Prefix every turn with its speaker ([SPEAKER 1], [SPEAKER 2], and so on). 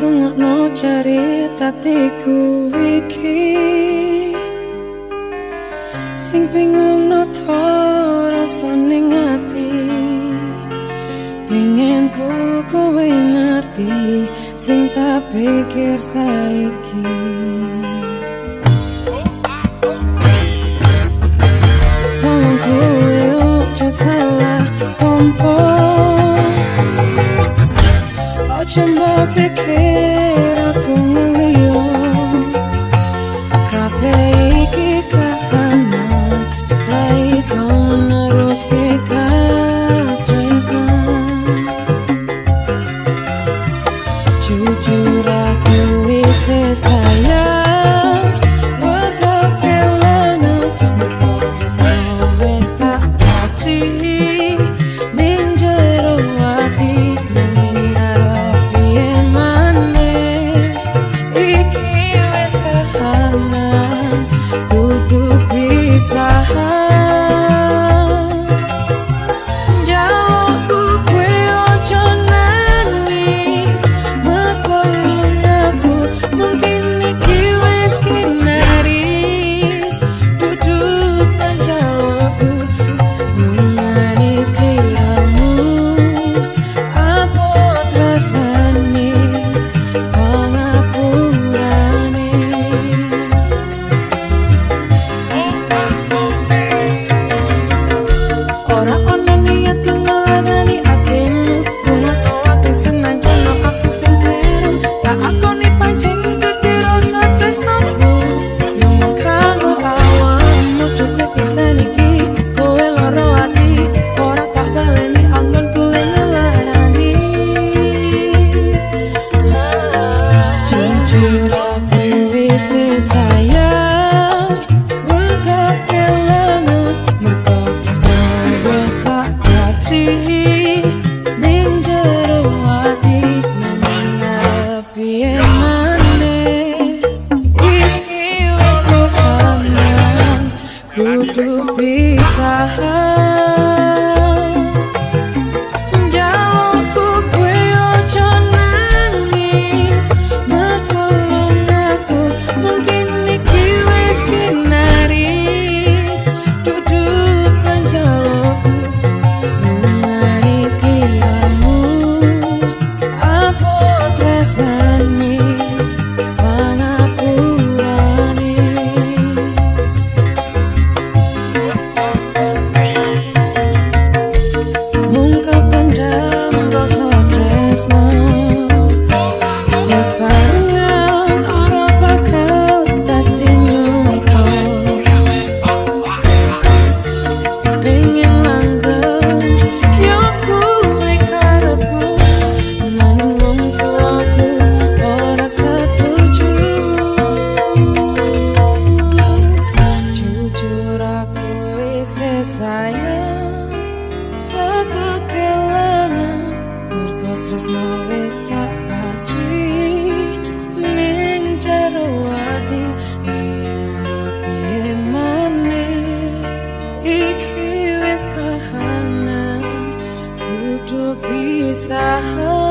[SPEAKER 1] rungokno caritatiku iki. Sing bingung no to rasane ngati. Pengen ku kowe ngerti sing tak pikir saiki. Salah kompon Ojo mbak pikir. Thank you. kasih sayang Aku kelangan Mergo tresno wis tak patri Ning jero ati Nanging ngarepi mane Iki wis kahanan Kudu pisah